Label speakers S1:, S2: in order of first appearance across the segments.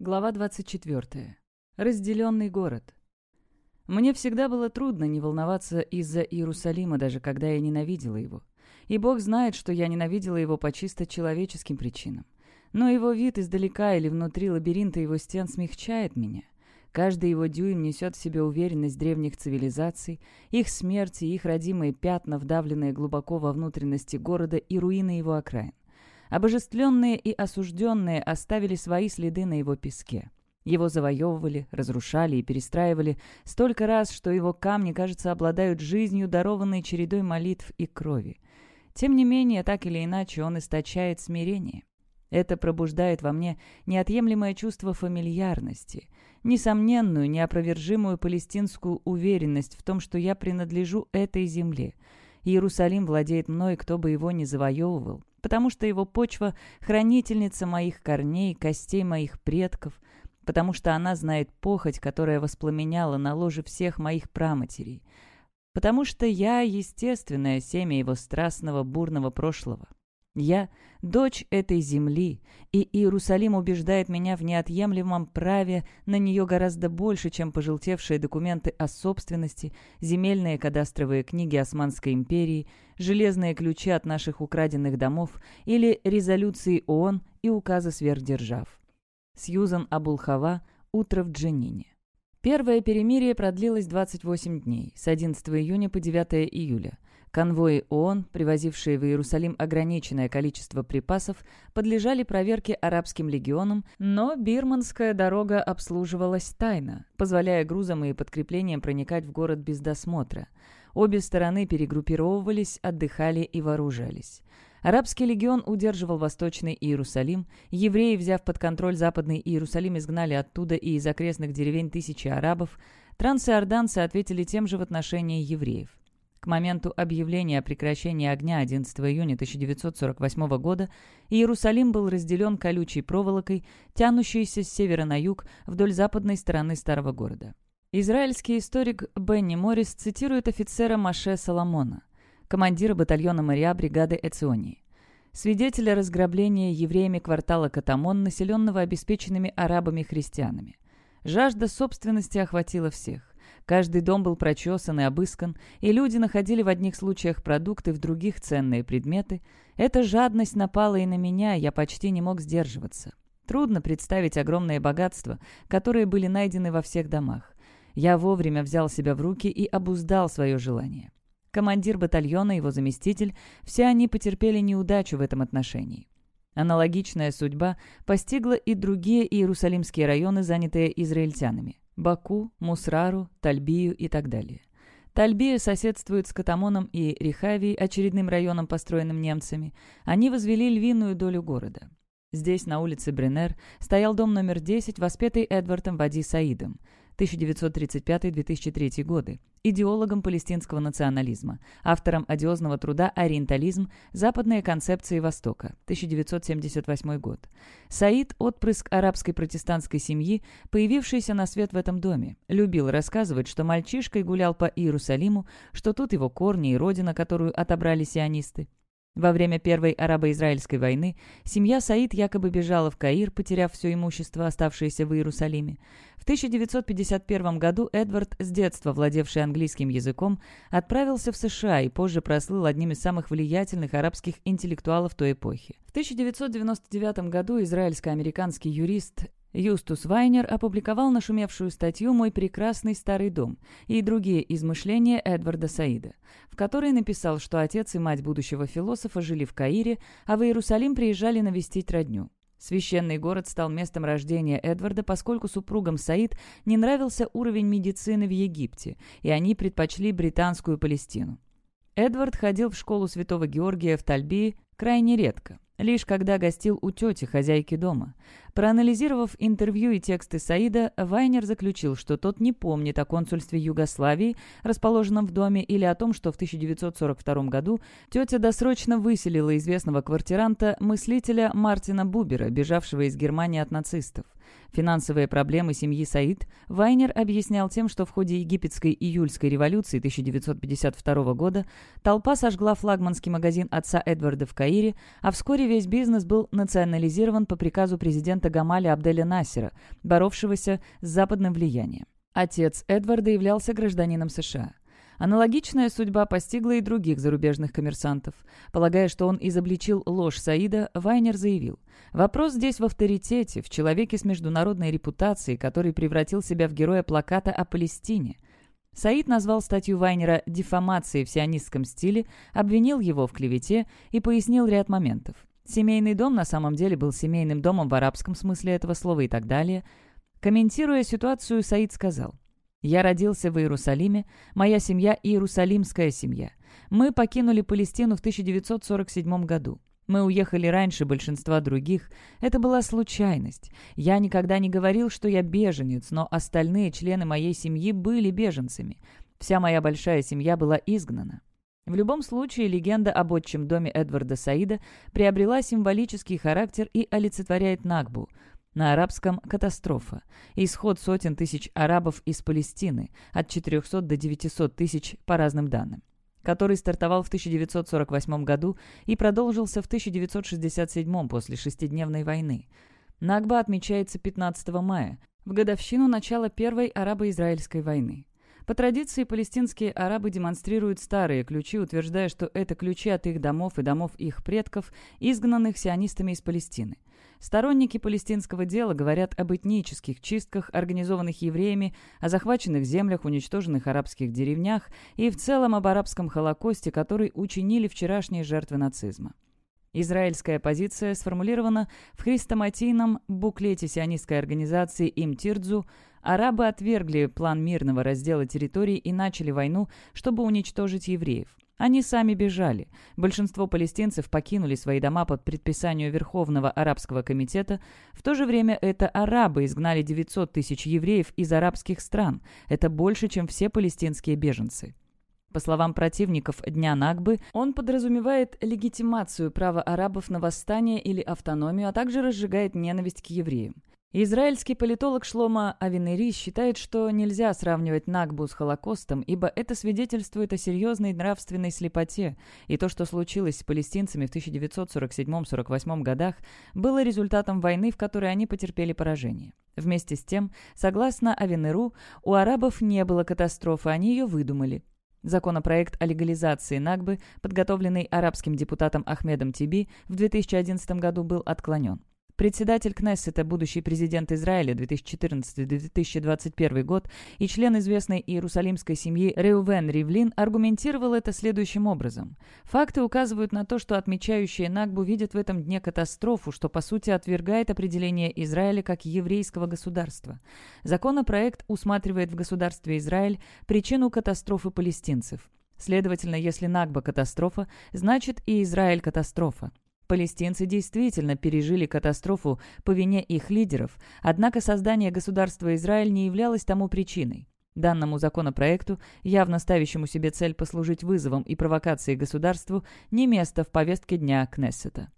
S1: Глава 24. Разделенный город. Мне всегда было трудно не волноваться из-за Иерусалима, даже когда я ненавидела его. И Бог знает, что я ненавидела его по чисто человеческим причинам. Но его вид издалека или внутри лабиринта его стен смягчает меня. Каждый его дюйм несет в себе уверенность древних цивилизаций, их смерти, их родимые пятна, вдавленные глубоко во внутренности города и руины его окраин. Обожествленные и осужденные оставили свои следы на его песке. Его завоевывали, разрушали и перестраивали столько раз, что его камни, кажется, обладают жизнью, дарованной чередой молитв и крови. Тем не менее, так или иначе, он источает смирение. Это пробуждает во мне неотъемлемое чувство фамильярности, несомненную, неопровержимую палестинскую уверенность в том, что я принадлежу этой земле. Иерусалим владеет мной, кто бы его ни завоевывал, потому что его почва — хранительница моих корней, костей моих предков, потому что она знает похоть, которая воспламеняла на ложе всех моих праматерей, потому что я — естественное семя его страстного бурного прошлого. Я — дочь этой земли, и Иерусалим убеждает меня в неотъемлемом праве на нее гораздо больше, чем пожелтевшие документы о собственности, земельные кадастровые книги Османской империи, железные ключи от наших украденных домов или резолюции ООН и указы сверхдержав. Сьюзан Абулхава «Утро в Дженине». Первое перемирие продлилось 28 дней, с 11 июня по 9 июля. Конвои ООН, привозившие в Иерусалим ограниченное количество припасов, подлежали проверке арабским легионам, но бирманская дорога обслуживалась тайно, позволяя грузам и подкреплениям проникать в город без досмотра. Обе стороны перегруппировывались, отдыхали и вооружались. Арабский легион удерживал Восточный Иерусалим, евреи, взяв под контроль Западный Иерусалим, изгнали оттуда и из окрестных деревень тысячи арабов, трансиорданцы ответили тем же в отношении евреев. К моменту объявления о прекращении огня 11 июня 1948 года Иерусалим был разделен колючей проволокой, тянущейся с севера на юг вдоль западной стороны старого города. Израильский историк Бенни Моррис цитирует офицера Маше Соломона, командира батальона моря бригады Эционии. Свидетеля разграбления евреями квартала Катамон, населенного обеспеченными арабами-христианами. Жажда собственности охватила всех. Каждый дом был прочесан и обыскан, и люди находили в одних случаях продукты, в других ценные предметы. Эта жадность напала и на меня, я почти не мог сдерживаться. Трудно представить огромные богатства, которые были найдены во всех домах. Я вовремя взял себя в руки и обуздал свое желание. Командир батальона, его заместитель, все они потерпели неудачу в этом отношении. Аналогичная судьба постигла и другие иерусалимские районы, занятые израильтянами. Баку, Мусрару, Тальбию и так далее. Тальбия соседствует с Катамоном и Рихавией, очередным районом, построенным немцами. Они возвели львиную долю города. Здесь, на улице Бренер, стоял дом номер 10, воспетый Эдвардом Вади Саидом. 1935-2003 годы, идеологом палестинского национализма, автором одиозного труда «Ориентализм. Западные концепции Востока», 1978 год. Саид – отпрыск арабской протестантской семьи, появившийся на свет в этом доме. Любил рассказывать, что мальчишкой гулял по Иерусалиму, что тут его корни и родина, которую отобрали сионисты. Во время Первой арабо-израильской войны семья Саид якобы бежала в Каир, потеряв все имущество, оставшееся в Иерусалиме. В 1951 году Эдвард, с детства владевший английским языком, отправился в США и позже прослыл одним из самых влиятельных арабских интеллектуалов той эпохи. В 1999 году израильско-американский юрист Юстус Вайнер опубликовал нашумевшую статью «Мой прекрасный старый дом» и другие измышления Эдварда Саида, в которой написал, что отец и мать будущего философа жили в Каире, а в Иерусалим приезжали навестить родню. Священный город стал местом рождения Эдварда, поскольку супругам Саид не нравился уровень медицины в Египте, и они предпочли британскую Палестину. Эдвард ходил в школу Святого Георгия в Тальбии крайне редко лишь когда гостил у тети, хозяйки дома. Проанализировав интервью и тексты Саида, Вайнер заключил, что тот не помнит о консульстве Югославии, расположенном в доме, или о том, что в 1942 году тетя досрочно выселила известного квартиранта, мыслителя Мартина Бубера, бежавшего из Германии от нацистов. Финансовые проблемы семьи Саид Вайнер объяснял тем, что в ходе египетской июльской революции 1952 года толпа сожгла флагманский магазин отца Эдварда в Каире, а вскоре весь бизнес был национализирован по приказу президента Гамаля Абделя Насера, боровшегося с западным влиянием. Отец Эдварда являлся гражданином США. Аналогичная судьба постигла и других зарубежных коммерсантов. Полагая, что он изобличил ложь Саида, Вайнер заявил, «Вопрос здесь в авторитете, в человеке с международной репутацией, который превратил себя в героя плаката о Палестине». Саид назвал статью Вайнера «дефамацией в сионистском стиле», обвинил его в клевете и пояснил ряд моментов. Семейный дом на самом деле был семейным домом в арабском смысле этого слова и так далее. Комментируя ситуацию, Саид сказал – я родился в Иерусалиме, моя семья – иерусалимская семья. Мы покинули Палестину в 1947 году. Мы уехали раньше большинства других. Это была случайность. Я никогда не говорил, что я беженец, но остальные члены моей семьи были беженцами. Вся моя большая семья была изгнана. В любом случае, легенда об отчим доме Эдварда Саида приобрела символический характер и олицетворяет Нагбу – на арабском «катастрофа». Исход сотен тысяч арабов из Палестины, от 400 до 900 тысяч по разным данным который стартовал в 1948 году и продолжился в 1967 после шестидневной войны. Нагба отмечается 15 мая, в годовщину начала Первой арабо-израильской войны. По традиции, палестинские арабы демонстрируют старые ключи, утверждая, что это ключи от их домов и домов их предков, изгнанных сионистами из Палестины. Сторонники палестинского дела говорят об этнических чистках, организованных евреями, о захваченных землях, уничтоженных арабских деревнях и в целом об арабском холокосте, который учинили вчерашние жертвы нацизма. Израильская позиция сформулирована в хрестоматийном буклете сионистской организации «Имтирдзу», арабы отвергли план мирного раздела территорий и начали войну, чтобы уничтожить евреев. Они сами бежали. Большинство палестинцев покинули свои дома под предписанию Верховного арабского комитета. В то же время это арабы изгнали 900 тысяч евреев из арабских стран. Это больше, чем все палестинские беженцы. По словам противников Дня Нагбы, он подразумевает легитимацию права арабов на восстание или автономию, а также разжигает ненависть к евреям. Израильский политолог Шлома Авенери считает, что нельзя сравнивать Нагбу с Холокостом, ибо это свидетельствует о серьезной нравственной слепоте, и то, что случилось с палестинцами в 1947-48 годах, было результатом войны, в которой они потерпели поражение. Вместе с тем, согласно Авенеру, у арабов не было катастрофы, они ее выдумали. Законопроект о легализации Нагбы, подготовленный арабским депутатом Ахмедом Тиби, в 2011 году был отклонен. Председатель Кнессета, будущий президент Израиля 2014-2021 год и член известной иерусалимской семьи Реувен Ривлин аргументировал это следующим образом. Факты указывают на то, что отмечающие Нагбу видят в этом дне катастрофу, что по сути отвергает определение Израиля как еврейского государства. Законопроект усматривает в государстве Израиль причину катастрофы палестинцев. Следовательно, если Нагба – катастрофа, значит и Израиль – катастрофа. Палестинцы действительно пережили катастрофу по вине их лидеров, однако создание государства Израиль не являлось тому причиной. Данному законопроекту, явно ставящему себе цель послужить вызовом и провокацией государству, не место в повестке дня Кнессета.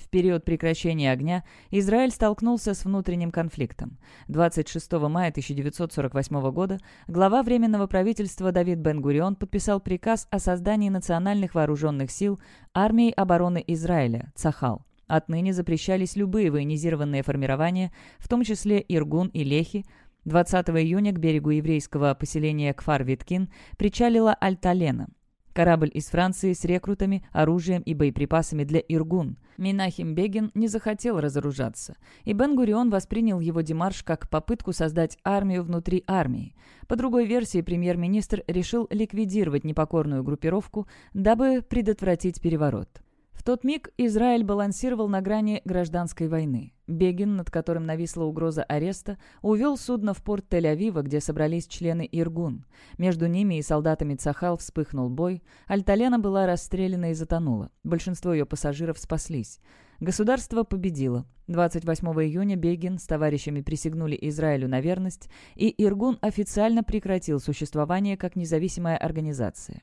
S1: В период прекращения огня Израиль столкнулся с внутренним конфликтом. 26 мая 1948 года глава Временного правительства Давид Бен-Гурион подписал приказ о создании национальных вооруженных сил армии обороны Израиля, Цахал. Отныне запрещались любые военизированные формирования, в том числе Иргун и Лехи. 20 июня к берегу еврейского поселения Кфар-Виткин причалила Альталена – Корабль из Франции с рекрутами, оружием и боеприпасами для Иргун. Минахим Бегин не захотел разоружаться, и Бен-Гурион воспринял его демарш как попытку создать армию внутри армии. По другой версии, премьер-министр решил ликвидировать непокорную группировку, дабы предотвратить переворот. В тот миг Израиль балансировал на грани гражданской войны. Бегин, над которым нависла угроза ареста, увел судно в порт Тель-Авива, где собрались члены Иргун. Между ними и солдатами Цахал вспыхнул бой. Альталена была расстреляна и затонула. Большинство ее пассажиров спаслись. Государство победило. 28 июня Бегин с товарищами присягнули Израилю на верность, и Иргун официально прекратил существование как независимая организация.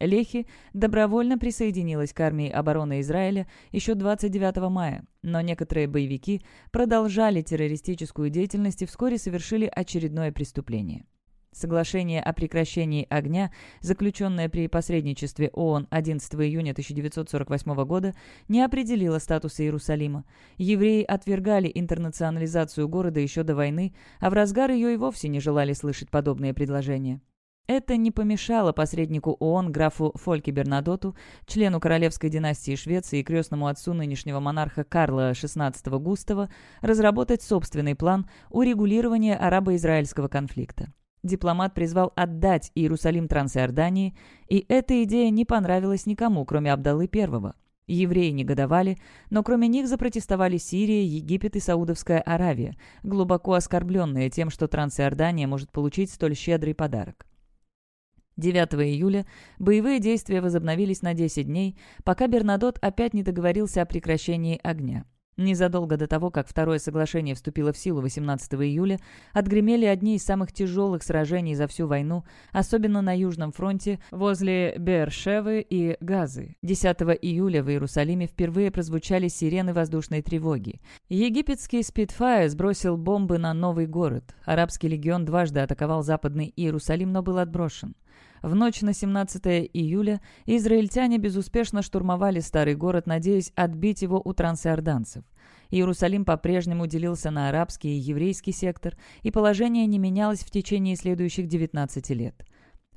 S1: Лехи добровольно присоединилась к армии обороны Израиля еще 29 мая, но некоторые боевики продолжали террористическую деятельность и вскоре совершили очередное преступление. Соглашение о прекращении огня, заключенное при посредничестве ООН 11 июня 1948 года, не определило статуса Иерусалима. Евреи отвергали интернационализацию города еще до войны, а в разгар ее и вовсе не желали слышать подобные предложения. Это не помешало посреднику ООН графу Фольке Бернадоту, члену королевской династии Швеции и крестному отцу нынешнего монарха Карла XVI Густава, разработать собственный план урегулирования арабо-израильского конфликта. Дипломат призвал отдать Иерусалим Трансиордании, и эта идея не понравилась никому, кроме Абдалы I. Евреи негодовали, но кроме них запротестовали Сирия, Египет и Саудовская Аравия, глубоко оскорбленные тем, что Трансиордания может получить столь щедрый подарок. 9 июля боевые действия возобновились на 10 дней, пока Бернадот опять не договорился о прекращении огня. Незадолго до того, как второе соглашение вступило в силу 18 июля, отгремели одни из самых тяжелых сражений за всю войну, особенно на Южном фронте возле Бершевы и Газы. 10 июля в Иерусалиме впервые прозвучали сирены воздушной тревоги. Египетский Спитфайр сбросил бомбы на новый город. Арабский легион дважды атаковал западный Иерусалим, но был отброшен. В ночь на 17 июля израильтяне безуспешно штурмовали старый город, надеясь отбить его у трансиорданцев. Иерусалим по-прежнему делился на арабский и еврейский сектор, и положение не менялось в течение следующих 19 лет.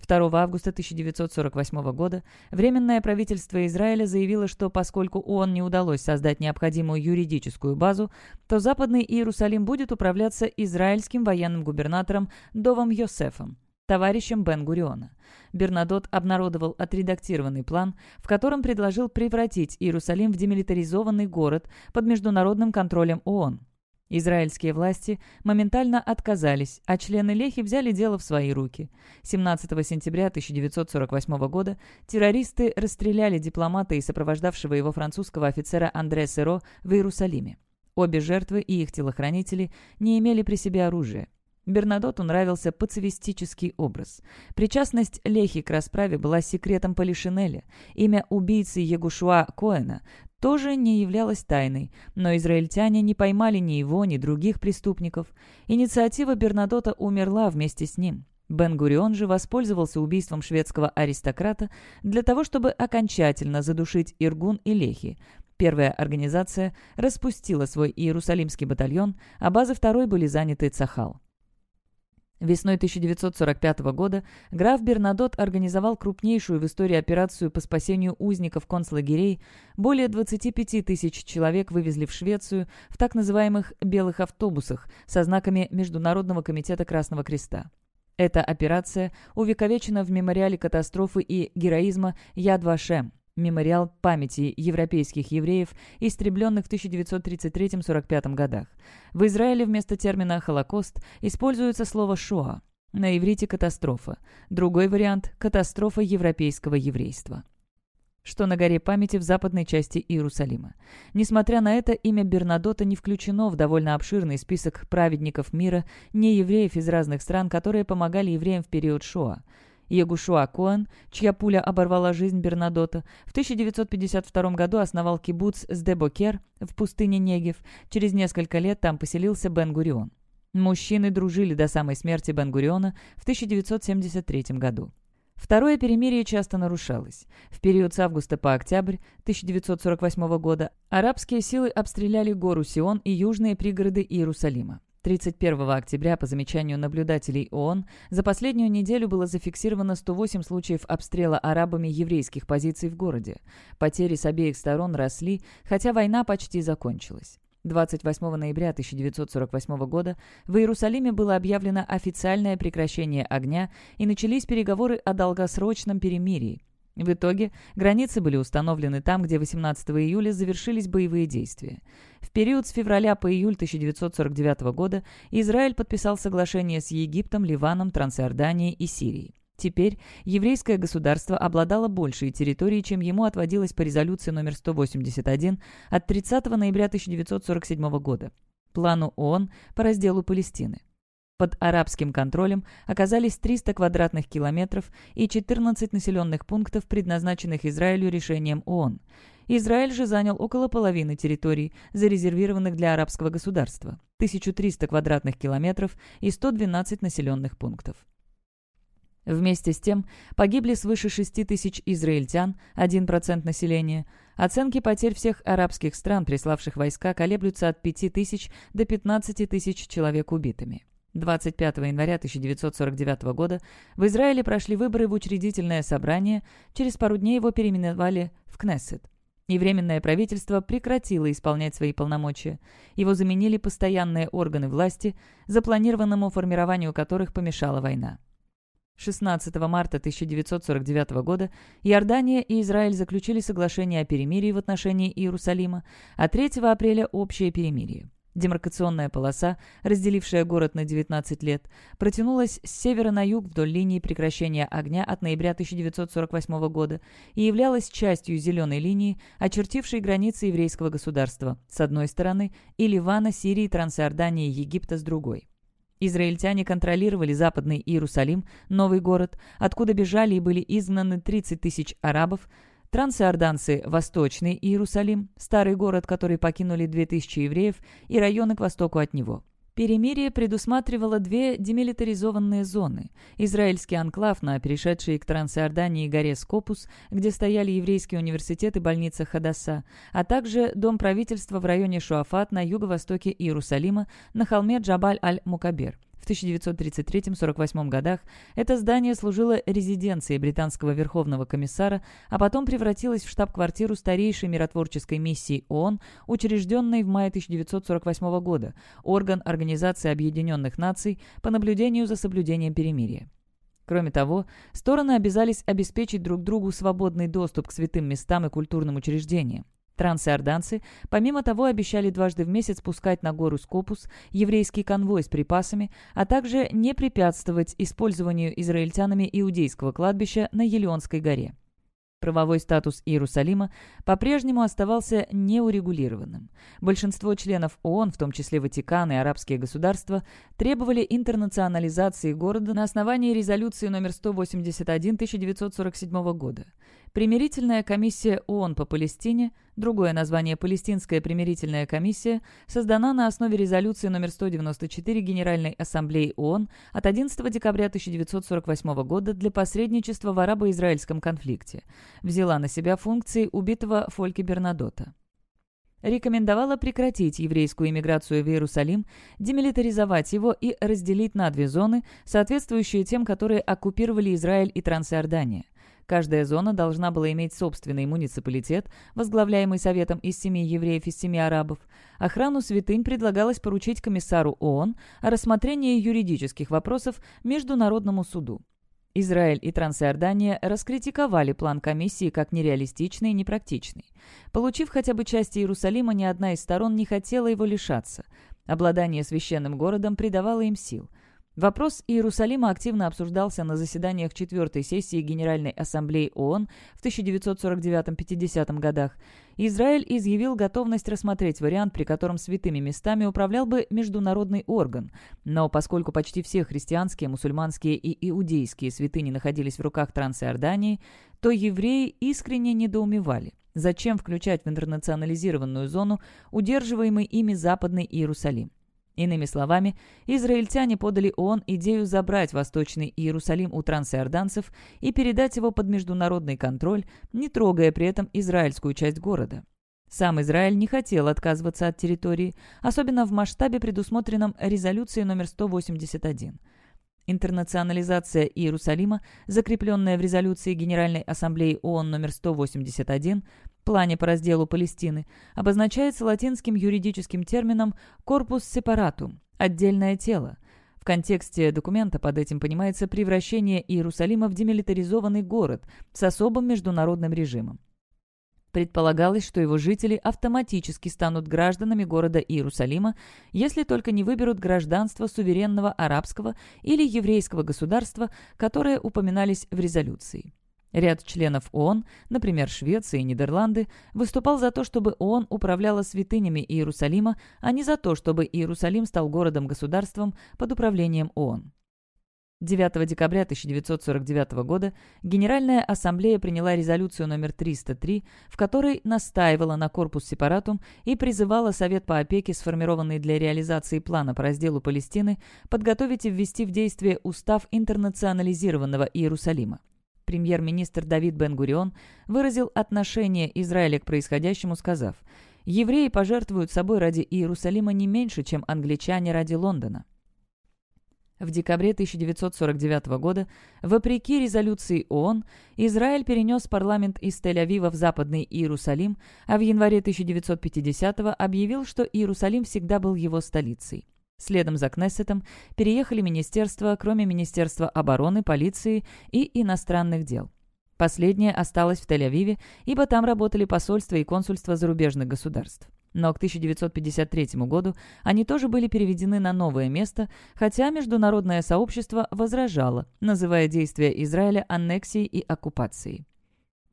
S1: 2 августа 1948 года Временное правительство Израиля заявило, что поскольку ООН не удалось создать необходимую юридическую базу, то Западный Иерусалим будет управляться израильским военным губернатором Довом Йосефом товарищем Бен-Гуриона. Бернадот обнародовал отредактированный план, в котором предложил превратить Иерусалим в демилитаризованный город под международным контролем ООН. Израильские власти моментально отказались, а члены Лехи взяли дело в свои руки. 17 сентября 1948 года террористы расстреляли дипломата и сопровождавшего его французского офицера Андре Серо в Иерусалиме. Обе жертвы и их телохранители не имели при себе оружия. Бернадоту нравился пацифистический образ. Причастность Лехи к расправе была секретом Полишинеля. Имя убийцы Егушуа Коэна тоже не являлось тайной, но израильтяне не поймали ни его, ни других преступников. Инициатива Бернадота умерла вместе с ним. Бен-Гурион же воспользовался убийством шведского аристократа для того, чтобы окончательно задушить Иргун и Лехи. Первая организация распустила свой иерусалимский батальон, а базы второй были заняты Цахал. Весной 1945 года граф Бернадот организовал крупнейшую в истории операцию по спасению узников концлагерей. Более 25 тысяч человек вывезли в Швецию в так называемых «белых автобусах» со знаками Международного комитета Красного Креста. Эта операция увековечена в мемориале катастрофы и героизма Яд Вашем, мемориал памяти европейских евреев, истребленных в 1933-45 годах. В Израиле вместо термина «Холокост» используется слово «шоа». На иврите «катастрофа». Другой вариант – «катастрофа европейского еврейства» что на горе памяти в западной части Иерусалима. Несмотря на это, имя Бернадота не включено в довольно обширный список праведников мира, не евреев из разных стран, которые помогали евреям в период Шоа. Ягушуа Коэн, чья пуля оборвала жизнь Бернадота, в 1952 году основал кибуц Сдебокер в пустыне Негев. Через несколько лет там поселился Бен-Гурион. Мужчины дружили до самой смерти Бен-Гуриона в 1973 году. Второе перемирие часто нарушалось. В период с августа по октябрь 1948 года арабские силы обстреляли гору Сион и южные пригороды Иерусалима. 31 октября, по замечанию наблюдателей ООН, за последнюю неделю было зафиксировано 108 случаев обстрела арабами еврейских позиций в городе. Потери с обеих сторон росли, хотя война почти закончилась. 28 ноября 1948 года в Иерусалиме было объявлено официальное прекращение огня и начались переговоры о долгосрочном перемирии. В итоге границы были установлены там, где 18 июля завершились боевые действия. В период с февраля по июль 1949 года Израиль подписал соглашение с Египтом, Ливаном, Трансиорданией и Сирией. Теперь еврейское государство обладало большей территорией, чем ему отводилось по резолюции номер 181 от 30 ноября 1947 года, плану ООН по разделу Палестины. Под арабским контролем оказались 300 квадратных километров и 14 населенных пунктов, предназначенных Израилю решением ООН. Израиль же занял около половины территорий, зарезервированных для арабского государства – 1300 квадратных километров и 112 населенных пунктов. Вместе с тем погибли свыше 6 тысяч израильтян, 1% населения. Оценки потерь всех арабских стран, приславших войска, колеблются от 5 тысяч до 15 тысяч человек убитыми. 25 января 1949 года в Израиле прошли выборы в учредительное собрание, через пару дней его переименовали в Кнессет. И Временное правительство прекратило исполнять свои полномочия. Его заменили постоянные органы власти, запланированному формированию которых помешала война. 16 марта 1949 года Иордания и Израиль заключили соглашение о перемирии в отношении Иерусалима, а 3 апреля – общее перемирие. Демаркационная полоса, разделившая город на 19 лет, протянулась с севера на юг вдоль линии прекращения огня от ноября 1948 года и являлась частью зеленой линии, очертившей границы еврейского государства с одной стороны и Ливана, Сирии, Трансиордании и Египта с другой. Израильтяне контролировали западный Иерусалим, новый город, откуда бежали и были изгнаны 30 тысяч арабов, Трансиорданцы – Восточный Иерусалим, старый город, который покинули 2000 евреев, и районы к востоку от него. Перемирие предусматривало две демилитаризованные зоны. Израильский анклав на перешедшей к Трансиордании горе Скопус, где стояли еврейский университет и больница Хадаса, а также дом правительства в районе Шуафат на юго-востоке Иерусалима на холме Джабаль-аль-Мукабер. В 1933-48 годах это здание служило резиденцией британского верховного комиссара, а потом превратилось в штаб-квартиру старейшей миротворческой миссии ООН, учрежденной в мае 1948 года, орган Организации Объединенных Наций по наблюдению за соблюдением перемирия. Кроме того, стороны обязались обеспечить друг другу свободный доступ к святым местам и культурным учреждениям. Трансиорданцы, помимо того, обещали дважды в месяц пускать на гору Скопус еврейский конвой с припасами, а также не препятствовать использованию израильтянами иудейского кладбища на Елеонской горе. Правовой статус Иерусалима по-прежнему оставался неурегулированным. Большинство членов ООН, в том числе Ватикан и арабские государства, требовали интернационализации города на основании резолюции номер 181 1947 года. Примирительная комиссия ООН по Палестине, другое название Палестинская примирительная комиссия, создана на основе резолюции номер 194 Генеральной Ассамблеи ООН от 11 декабря 1948 года для посредничества в арабо-израильском конфликте. Взяла на себя функции убитого Фольки Бернадота рекомендовала прекратить еврейскую иммиграцию в Иерусалим, демилитаризовать его и разделить на две зоны, соответствующие тем, которые оккупировали Израиль и Трансиордания. Каждая зона должна была иметь собственный муниципалитет, возглавляемый Советом из семи евреев и семи арабов. Охрану святынь предлагалось поручить комиссару ООН, а рассмотрение юридических вопросов – Международному суду. Израиль и Трансиордания раскритиковали план комиссии как нереалистичный и непрактичный. Получив хотя бы часть Иерусалима, ни одна из сторон не хотела его лишаться. Обладание священным городом придавало им сил – Вопрос Иерусалима активно обсуждался на заседаниях четвертой сессии Генеральной Ассамблеи ООН в 1949-50 годах. Израиль изъявил готовность рассмотреть вариант, при котором святыми местами управлял бы международный орган. Но поскольку почти все христианские, мусульманские и иудейские святыни находились в руках Трансиордании, то евреи искренне недоумевали. Зачем включать в интернационализированную зону удерживаемый ими Западный Иерусалим? Иными словами, израильтяне подали ООН идею забрать Восточный Иерусалим у трансиорданцев и передать его под международный контроль, не трогая при этом израильскую часть города. Сам Израиль не хотел отказываться от территории, особенно в масштабе, предусмотренном резолюцией номер 181. Интернационализация Иерусалима, закрепленная в резолюции Генеральной Ассамблеи ООН номер 181, плане по разделу Палестины, обозначается латинским юридическим термином «corpus separatum» – «отдельное тело». В контексте документа под этим понимается превращение Иерусалима в демилитаризованный город с особым международным режимом. Предполагалось, что его жители автоматически станут гражданами города Иерусалима, если только не выберут гражданство суверенного арабского или еврейского государства, которые упоминались в резолюции. Ряд членов ООН, например, Швеция и Нидерланды, выступал за то, чтобы ООН управляла святынями Иерусалима, а не за то, чтобы Иерусалим стал городом-государством под управлением ООН. 9 декабря 1949 года Генеральная Ассамблея приняла резолюцию номер 303, в которой настаивала на корпус сепаратум и призывала Совет по опеке, сформированный для реализации плана по разделу Палестины, подготовить и ввести в действие устав интернационализированного Иерусалима. Премьер-министр Давид Бен-Гурион выразил отношение Израиля к происходящему, сказав, «Евреи пожертвуют собой ради Иерусалима не меньше, чем англичане ради Лондона». В декабре 1949 года, вопреки резолюции ООН, Израиль перенес парламент из Тель-Авива в Западный Иерусалим, а в январе 1950 объявил, что Иерусалим всегда был его столицей. Следом за Кнессетом переехали министерства, кроме Министерства обороны, полиции и иностранных дел. Последнее осталось в Тель-Авиве, ибо там работали посольства и консульства зарубежных государств но к 1953 году они тоже были переведены на новое место, хотя международное сообщество возражало, называя действия Израиля аннексией и оккупацией.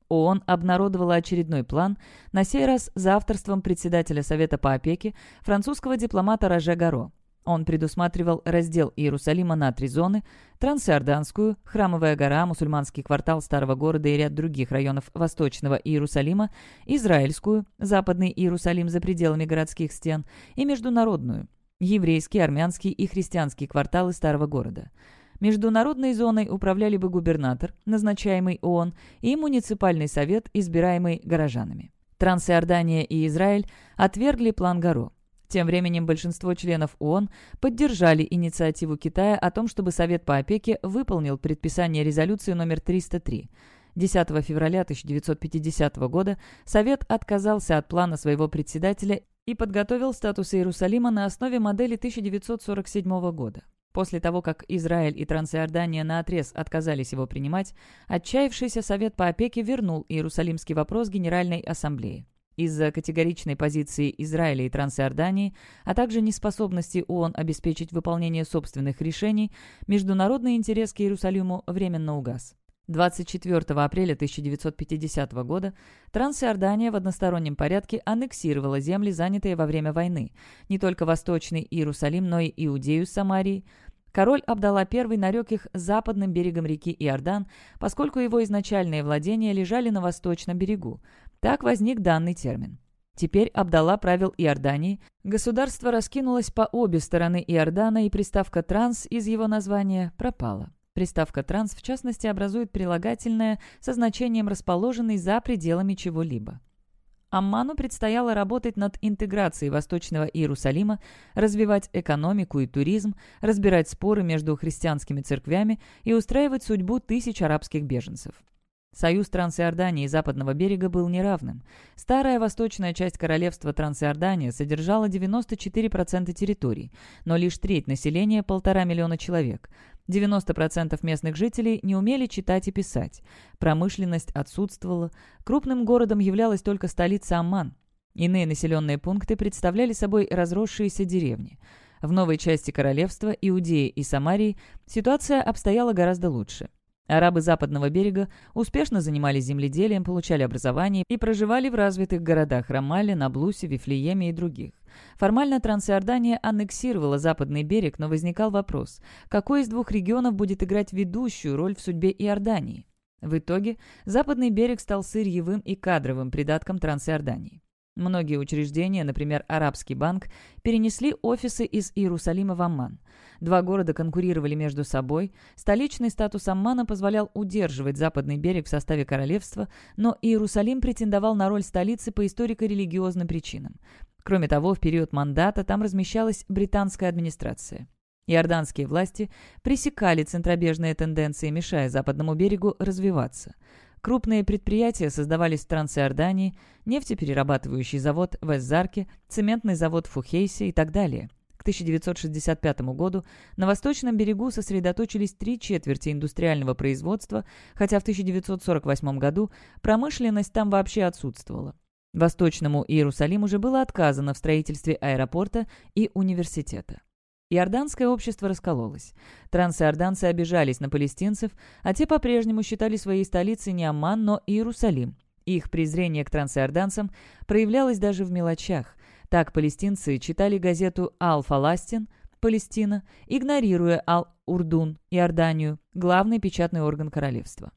S1: ООН обнародовала очередной план, на сей раз за авторством председателя Совета по опеке, французского дипломата Роже Гаро. Он предусматривал раздел Иерусалима на три зоны – Трансиорданскую, Храмовая гора, мусульманский квартал Старого города и ряд других районов Восточного Иерусалима, Израильскую, Западный Иерусалим за пределами городских стен и Международную – еврейский, армянский и христианский кварталы Старого города. Международной зоной управляли бы губернатор, назначаемый ООН, и муниципальный совет, избираемый горожанами. Трансиордания и Израиль отвергли план Гаро. Тем временем большинство членов ООН поддержали инициативу Китая о том, чтобы Совет по опеке выполнил предписание резолюции номер 303. 10 февраля 1950 года Совет отказался от плана своего председателя и подготовил статус Иерусалима на основе модели 1947 года. После того, как Израиль и Трансиордания наотрез отказались его принимать, отчаявшийся Совет по опеке вернул Иерусалимский вопрос Генеральной Ассамблее. Из-за категоричной позиции Израиля и Трансиордании, а также неспособности ООН обеспечить выполнение собственных решений, международный интерес к Иерусалиму временно угас. 24 апреля 1950 года Трансиордания в одностороннем порядке аннексировала земли, занятые во время войны, не только Восточный Иерусалим, но и Иудею с. Король Абдалла I нарек их западным берегом реки Иордан, поскольку его изначальные владения лежали на восточном берегу. Так возник данный термин. Теперь Абдалла правил Иорданией, государство раскинулось по обе стороны Иордана, и приставка «транс» из его названия пропала. Приставка «транс» в частности образует прилагательное со значением «расположенный за пределами чего-либо». Амману предстояло работать над интеграцией Восточного Иерусалима, развивать экономику и туризм, разбирать споры между христианскими церквями и устраивать судьбу тысяч арабских беженцев. Союз Трансиордании и Западного берега был неравным. Старая восточная часть королевства Трансиордания содержала 94% территорий, но лишь треть населения – полтора миллиона человек. 90% местных жителей не умели читать и писать. Промышленность отсутствовала. Крупным городом являлась только столица Амман. Иные населенные пункты представляли собой разросшиеся деревни. В новой части королевства, Иудеи и Самарии, ситуация обстояла гораздо лучше – Арабы западного берега успешно занимались земледелием, получали образование и проживали в развитых городах Рамале, Наблусе, Вифлееме и других. Формально Трансиордания аннексировала западный берег, но возникал вопрос, какой из двух регионов будет играть ведущую роль в судьбе Иордании? В итоге западный берег стал сырьевым и кадровым придатком Трансиордании. Многие учреждения, например, Арабский банк, перенесли офисы из Иерусалима в Амман. Два города конкурировали между собой. Столичный статус Аммана позволял удерживать западный берег в составе королевства, но Иерусалим претендовал на роль столицы по историко-религиозным причинам. Кроме того, в период мандата там размещалась британская администрация. Иорданские власти пресекали центробежные тенденции, мешая западному берегу развиваться. Крупные предприятия создавались в Трансиордании, нефтеперерабатывающий завод в Эззарке, цементный завод в Фухейсе и так далее. К 1965 году на восточном берегу сосредоточились три четверти индустриального производства, хотя в 1948 году промышленность там вообще отсутствовала. Восточному Иерусалиму уже было отказано в строительстве аэропорта и университета. Иорданское общество раскололось. Трансиорданцы обижались на палестинцев, а те по-прежнему считали своей столицей не Амман, но Иерусалим. Их презрение к трансиорданцам проявлялось даже в мелочах. Так палестинцы читали газету «Ал-Фаластин», Палестина, игнорируя Ал-Урдун, Иорданию, главный печатный орган королевства.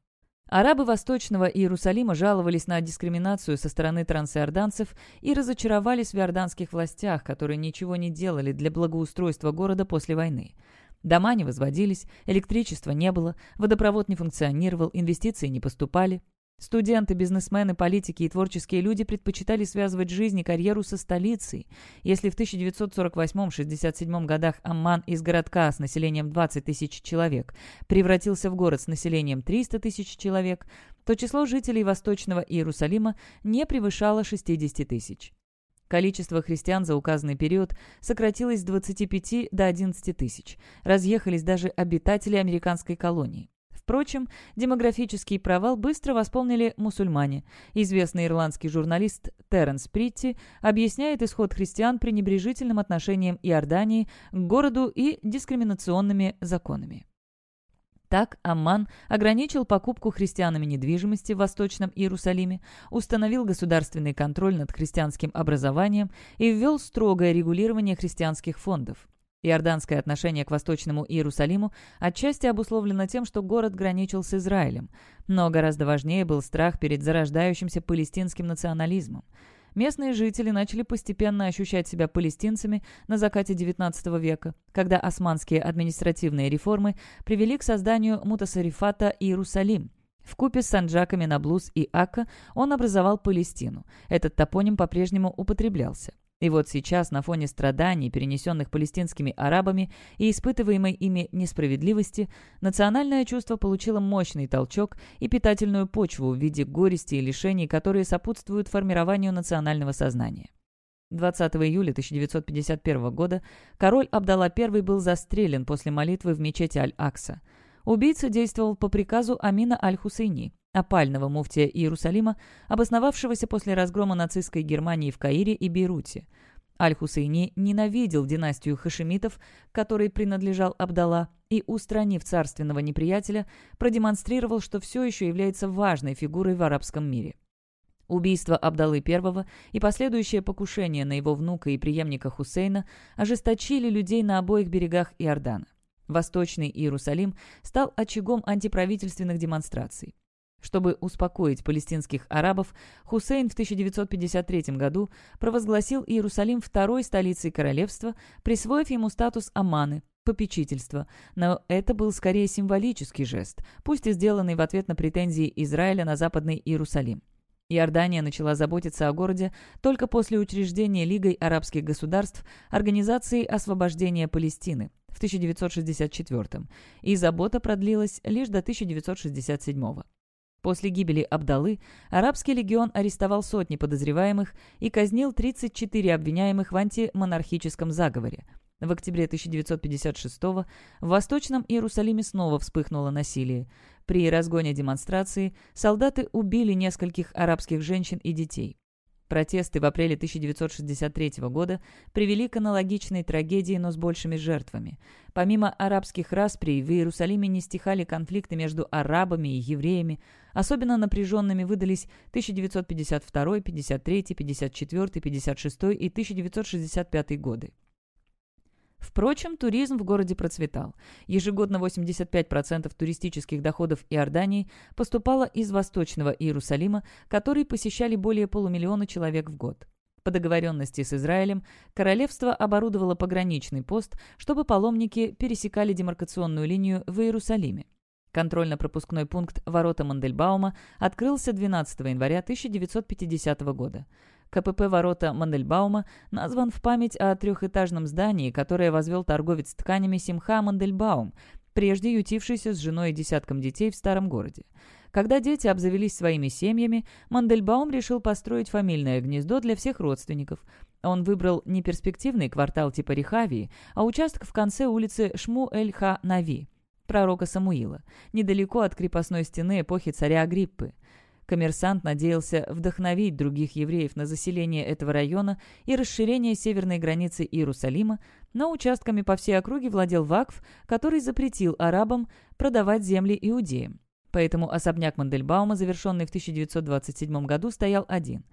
S1: Арабы Восточного Иерусалима жаловались на дискриминацию со стороны трансиорданцев и разочаровались в иорданских властях, которые ничего не делали для благоустройства города после войны. Дома не возводились, электричества не было, водопровод не функционировал, инвестиции не поступали. Студенты, бизнесмены, политики и творческие люди предпочитали связывать жизнь и карьеру со столицей. Если в 1948-67 годах Амман из городка с населением 20 тысяч человек превратился в город с населением 300 тысяч человек, то число жителей Восточного Иерусалима не превышало 60 тысяч. Количество христиан за указанный период сократилось с 25 до 11 тысяч. Разъехались даже обитатели американской колонии. Впрочем, демографический провал быстро восполнили мусульмане. Известный ирландский журналист Терренс Притти объясняет исход христиан пренебрежительным отношением Иордании к городу и дискриминационными законами. Так Амман ограничил покупку христианами недвижимости в Восточном Иерусалиме, установил государственный контроль над христианским образованием и ввел строгое регулирование христианских фондов. Иорданское отношение к Восточному Иерусалиму отчасти обусловлено тем, что город граничил с Израилем, но гораздо важнее был страх перед зарождающимся палестинским национализмом. Местные жители начали постепенно ощущать себя палестинцами на закате XIX века, когда османские административные реформы привели к созданию Мутасарифата Иерусалим. В купе с санджаками Наблус и Акка он образовал Палестину. Этот топоним по-прежнему употреблялся. И вот сейчас, на фоне страданий, перенесенных палестинскими арабами и испытываемой ими несправедливости, национальное чувство получило мощный толчок и питательную почву в виде горести и лишений, которые сопутствуют формированию национального сознания. 20 июля 1951 года король Абдалла I был застрелен после молитвы в мечети Аль-Акса. Убийца действовал по приказу Амина Аль-Хусейни, опального муфтия Иерусалима, обосновавшегося после разгрома нацистской Германии в Каире и Бейруте. Аль-Хусейни ненавидел династию хашемитов, которой принадлежал Абдалла, и, устранив царственного неприятеля, продемонстрировал, что все еще является важной фигурой в арабском мире. Убийство Абдалы I и последующее покушение на его внука и преемника Хусейна ожесточили людей на обоих берегах Иордана. Восточный Иерусалим стал очагом антиправительственных демонстраций. Чтобы успокоить палестинских арабов, Хусейн в 1953 году провозгласил Иерусалим второй столицей королевства, присвоив ему статус Аманы, попечительства, но это был скорее символический жест, пусть и сделанный в ответ на претензии Израиля на Западный Иерусалим. Иордания начала заботиться о городе только после учреждения Лигой арабских государств Организации освобождения Палестины в 1964 и забота продлилась лишь до 1967 года. После гибели Абдалы арабский легион арестовал сотни подозреваемых и казнил 34 обвиняемых в антимонархическом заговоре. В октябре 1956 в Восточном Иерусалиме снова вспыхнуло насилие. При разгоне демонстрации солдаты убили нескольких арабских женщин и детей. Протесты в апреле 1963 года привели к аналогичной трагедии, но с большими жертвами. Помимо арабских расприй, в Иерусалиме не стихали конфликты между арабами и евреями. Особенно напряженными выдались 1952, 53, 54, 56 и 1965 годы. Впрочем, туризм в городе процветал. Ежегодно 85% туристических доходов Иордании поступало из Восточного Иерусалима, который посещали более полумиллиона человек в год. По договоренности с Израилем королевство оборудовало пограничный пост, чтобы паломники пересекали демаркационную линию в Иерусалиме. Контрольно-пропускной пункт «Ворота Мандельбаума» открылся 12 января 1950 года. КПП «Ворота Мандельбаума» назван в память о трехэтажном здании, которое возвел торговец тканями Симха Мандельбаум, прежде ютившийся с женой и десятком детей в старом городе. Когда дети обзавелись своими семьями, Мандельбаум решил построить фамильное гнездо для всех родственников. Он выбрал не перспективный квартал типа Рихавии, а участок в конце улицы Шму-эль-Ха-Нави, пророка Самуила, недалеко от крепостной стены эпохи царя Агриппы. Коммерсант надеялся вдохновить других евреев на заселение этого района и расширение северной границы Иерусалима, но участками по всей округе владел Вакф, который запретил арабам продавать земли иудеям. Поэтому особняк Мандельбаума, завершенный в 1927 году, стоял один.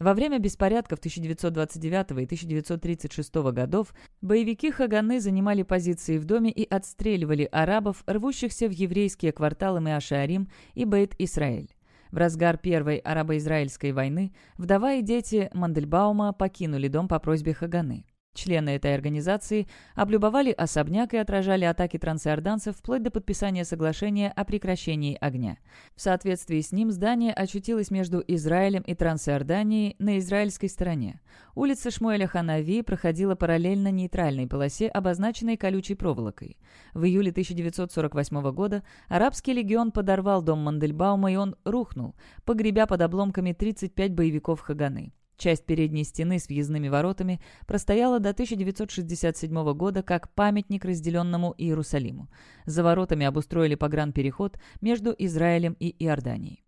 S1: Во время беспорядков 1929 и 1936 годов боевики Хаганы занимали позиции в доме и отстреливали арабов, рвущихся в еврейские кварталы Меашарим и Бейт-Исраэль. В разгар Первой арабо-израильской войны вдова и дети Мандельбаума покинули дом по просьбе Хаганы. Члены этой организации облюбовали особняк и отражали атаки трансиорданцев вплоть до подписания соглашения о прекращении огня. В соответствии с ним здание очутилось между Израилем и Трансиорданией на израильской стороне. Улица Шмуэля Ханави проходила параллельно нейтральной полосе, обозначенной колючей проволокой. В июле 1948 года арабский легион подорвал дом Мандельбаума, и он рухнул, погребя под обломками 35 боевиков Хаганы. Часть передней стены с въездными воротами простояла до 1967 года как памятник разделенному Иерусалиму. За воротами обустроили погранпереход между Израилем и Иорданией.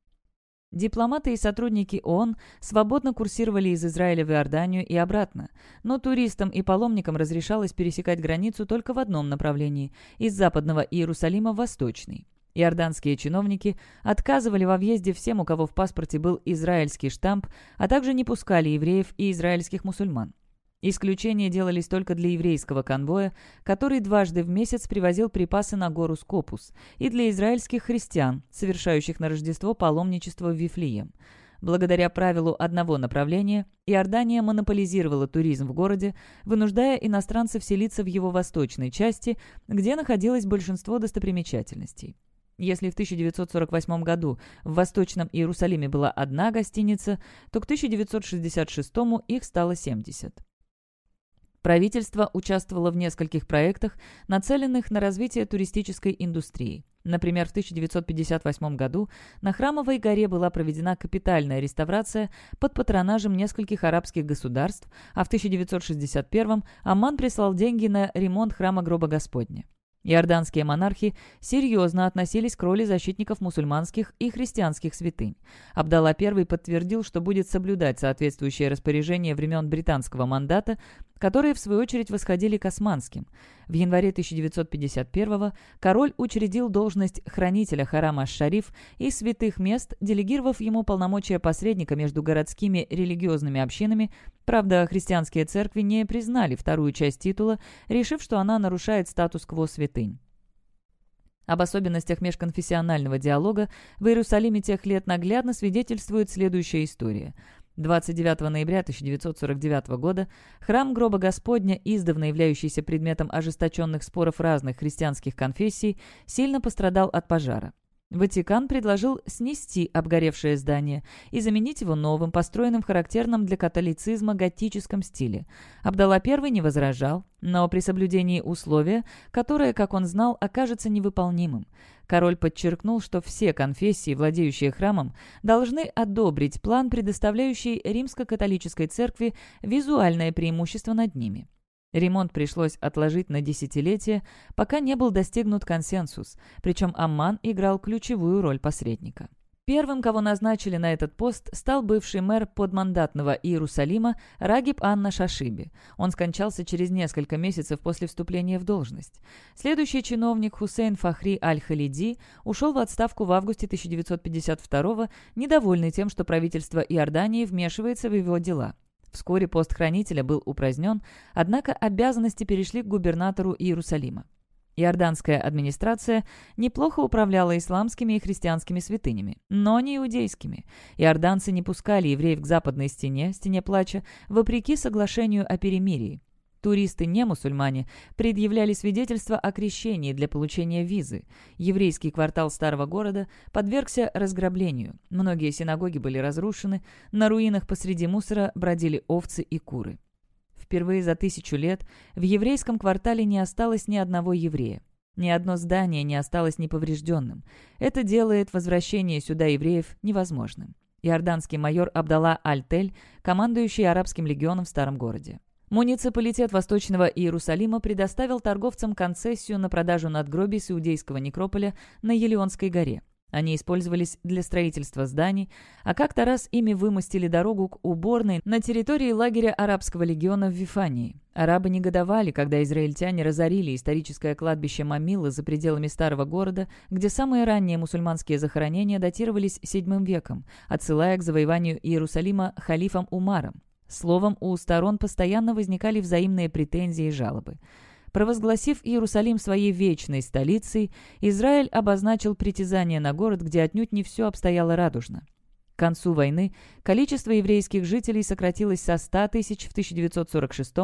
S1: Дипломаты и сотрудники ООН свободно курсировали из Израиля в Иорданию и обратно, но туристам и паломникам разрешалось пересекать границу только в одном направлении – из западного Иерусалима в восточный. Иорданские чиновники отказывали во въезде всем, у кого в паспорте был израильский штамп, а также не пускали евреев и израильских мусульман. Исключения делались только для еврейского конвоя, который дважды в месяц привозил припасы на гору Скопус, и для израильских христиан, совершающих на Рождество паломничество в Вифлеем. Благодаря правилу одного направления Иордания монополизировала туризм в городе, вынуждая иностранцев селиться в его восточной части, где находилось большинство достопримечательностей. Если в 1948 году в Восточном Иерусалиме была одна гостиница, то к 1966 их стало 70. Правительство участвовало в нескольких проектах, нацеленных на развитие туристической индустрии. Например, в 1958 году на Храмовой горе была проведена капитальная реставрация под патронажем нескольких арабских государств, а в 1961 Амман прислал деньги на ремонт храма Гроба Господня. Иорданские монархи серьезно относились к роли защитников мусульманских и христианских святынь. Абдалла I подтвердил, что будет соблюдать соответствующее распоряжение времен британского мандата, которые, в свою очередь, восходили к османским. В январе 1951 король учредил должность хранителя харама Аш-Шариф и святых мест, делегировав ему полномочия посредника между городскими религиозными общинами, правда, христианские церкви не признали вторую часть титула, решив, что она нарушает статус-кво святынь. Об особенностях межконфессионального диалога в Иерусалиме тех лет наглядно свидетельствует следующая история – 29 ноября 1949 года храм гроба Господня, издавна являющийся предметом ожесточенных споров разных христианских конфессий, сильно пострадал от пожара. Ватикан предложил снести обгоревшее здание и заменить его новым, построенным в характерном для католицизма готическом стиле. Абдалла I не возражал, но при соблюдении условия, которое, как он знал, окажется невыполнимым. Король подчеркнул, что все конфессии, владеющие храмом, должны одобрить план, предоставляющий римско-католической церкви визуальное преимущество над ними. Ремонт пришлось отложить на десятилетия, пока не был достигнут консенсус, причем Амман играл ключевую роль посредника. Первым, кого назначили на этот пост, стал бывший мэр подмандатного Иерусалима Рагиб Анна Шашиби. Он скончался через несколько месяцев после вступления в должность. Следующий чиновник Хусейн Фахри Аль-Халиди ушел в отставку в августе 1952 недовольный тем, что правительство Иордании вмешивается в его дела. Вскоре пост хранителя был упразднен, однако обязанности перешли к губернатору Иерусалима. Иорданская администрация неплохо управляла исламскими и христианскими святынями, но не иудейскими. Иорданцы не пускали евреев к западной стене, стене плача, вопреки соглашению о перемирии. Туристы, не мусульмане, предъявляли свидетельства о крещении для получения визы. Еврейский квартал старого города подвергся разграблению. Многие синагоги были разрушены, на руинах посреди мусора бродили овцы и куры. Впервые за тысячу лет в еврейском квартале не осталось ни одного еврея. Ни одно здание не осталось неповрежденным. Это делает возвращение сюда евреев невозможным. Иорданский майор Абдалла Аль-Тель, командующий арабским легионом в старом городе. Муниципалитет Восточного Иерусалима предоставил торговцам концессию на продажу надгробий с иудейского некрополя на Елеонской горе. Они использовались для строительства зданий, а как-то раз ими вымостили дорогу к уборной на территории лагеря арабского легиона в Вифании. Арабы негодовали, когда израильтяне разорили историческое кладбище Мамилы за пределами старого города, где самые ранние мусульманские захоронения датировались VII веком, отсылая к завоеванию Иерусалима халифом Умаром. Словом, у сторон постоянно возникали взаимные претензии и жалобы. Провозгласив Иерусалим своей вечной столицей, Израиль обозначил притязание на город, где отнюдь не все обстояло радужно. К концу войны количество еврейских жителей сократилось со 100 тысяч в 1946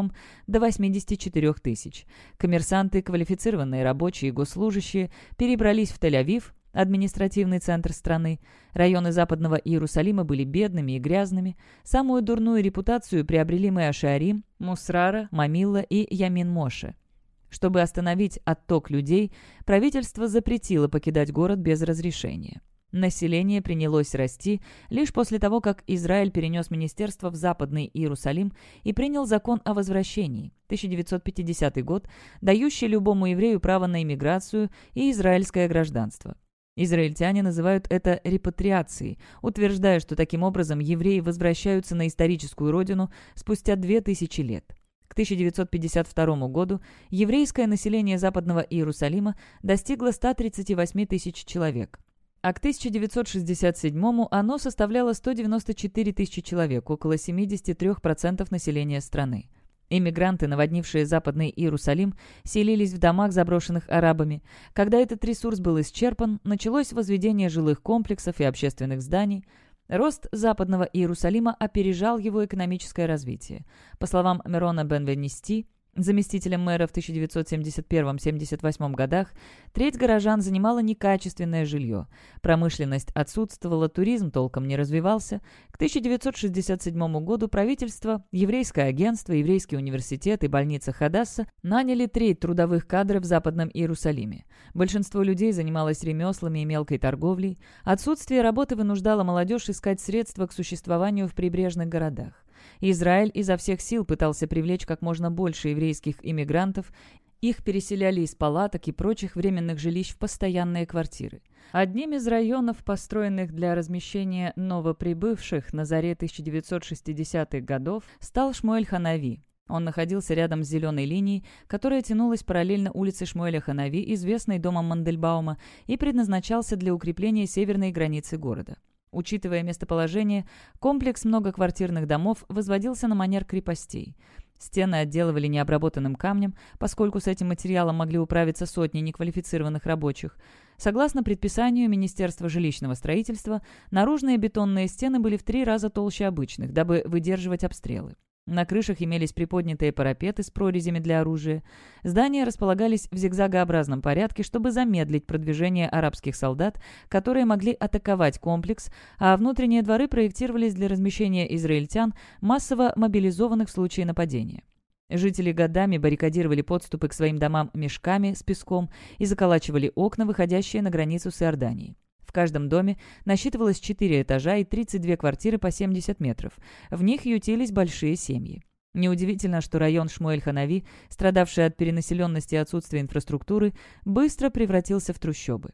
S1: до 84 тысяч. Коммерсанты, квалифицированные рабочие и госслужащие перебрались в Тель-Авив, административный центр страны. Районы западного Иерусалима были бедными и грязными. Самую дурную репутацию приобрели Мэашарим, Мусрара, Мамилла и Ямин-Моше. Чтобы остановить отток людей, правительство запретило покидать город без разрешения. Население принялось расти лишь после того, как Израиль перенес министерство в Западный Иерусалим и принял закон о возвращении, 1950 год, дающий любому еврею право на иммиграцию и израильское гражданство. Израильтяне называют это репатриацией, утверждая, что таким образом евреи возвращаются на историческую родину спустя две тысячи лет. К 1952 году еврейское население Западного Иерусалима достигло 138 тысяч человек, а к 1967 оно составляло 194 тысячи человек, около 73% населения страны. Иммигранты, наводнившие Западный Иерусалим, селились в домах, заброшенных арабами. Когда этот ресурс был исчерпан, началось возведение жилых комплексов и общественных зданий – Рост западного Иерусалима опережал его экономическое развитие. По словам Мерона Бенвенисти, заместителем мэра в 1971-78 годах, треть горожан занимала некачественное жилье. Промышленность отсутствовала, туризм толком не развивался. К 1967 году правительство, еврейское агентство, еврейский университет и больница Хадасса наняли треть трудовых кадров в Западном Иерусалиме. Большинство людей занималось ремеслами и мелкой торговлей. Отсутствие работы вынуждало молодежь искать средства к существованию в прибрежных городах. Израиль изо всех сил пытался привлечь как можно больше еврейских иммигрантов, их переселяли из палаток и прочих временных жилищ в постоянные квартиры. Одним из районов, построенных для размещения новоприбывших на заре 1960-х годов, стал Шмуэль-Ханави. Он находился рядом с зеленой линией, которая тянулась параллельно улице Шмуэля-Ханави, известной домом Мандельбаума, и предназначался для укрепления северной границы города. Учитывая местоположение, комплекс многоквартирных домов возводился на манер крепостей. Стены отделывали необработанным камнем, поскольку с этим материалом могли управиться сотни неквалифицированных рабочих. Согласно предписанию Министерства жилищного строительства, наружные бетонные стены были в три раза толще обычных, дабы выдерживать обстрелы. На крышах имелись приподнятые парапеты с прорезями для оружия. Здания располагались в зигзагообразном порядке, чтобы замедлить продвижение арабских солдат, которые могли атаковать комплекс, а внутренние дворы проектировались для размещения израильтян, массово мобилизованных в случае нападения. Жители годами баррикадировали подступы к своим домам мешками с песком и заколачивали окна, выходящие на границу с Иорданией. В каждом доме насчитывалось 4 этажа и 32 квартиры по 70 метров. В них ютились большие семьи. Неудивительно, что район Шмуэль-Ханави, страдавший от перенаселенности и отсутствия инфраструктуры, быстро превратился в трущобы.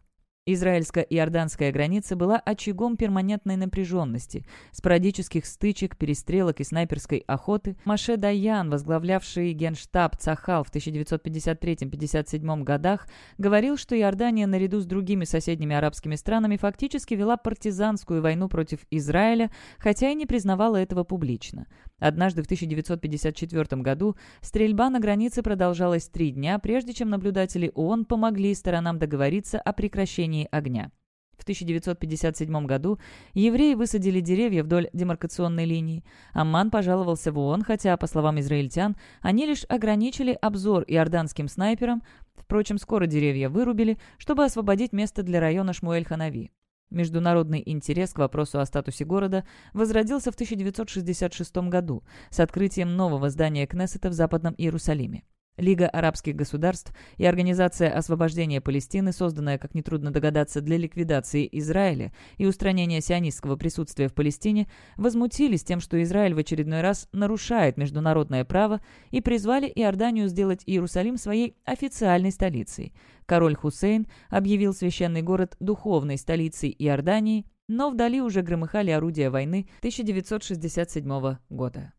S1: Израильско-иорданская граница была очагом перманентной напряженности, спорадических стычек, перестрелок и снайперской охоты. Маше Даян, возглавлявший генштаб Цахал в 1953-57 годах, говорил, что Иордания наряду с другими соседними арабскими странами фактически вела партизанскую войну против Израиля, хотя и не признавала этого публично. Однажды в 1954 году стрельба на границе продолжалась три дня, прежде чем наблюдатели ООН помогли сторонам договориться о прекращении огня. В 1957 году евреи высадили деревья вдоль демаркационной линии. Амман пожаловался в ООН, хотя, по словам израильтян, они лишь ограничили обзор иорданским снайперам, впрочем, скоро деревья вырубили, чтобы освободить место для района Шмуэль-Ханави. Международный интерес к вопросу о статусе города возродился в 1966 году с открытием нового здания Кнессета в Западном Иерусалиме. Лига арабских государств и Организация освобождения Палестины, созданная, как нетрудно догадаться, для ликвидации Израиля и устранения сионистского присутствия в Палестине, возмутились тем, что Израиль в очередной раз нарушает международное право и призвали Иорданию сделать Иерусалим своей официальной столицей. Король Хусейн объявил священный город духовной столицей Иордании, но вдали уже громыхали орудия войны 1967 года.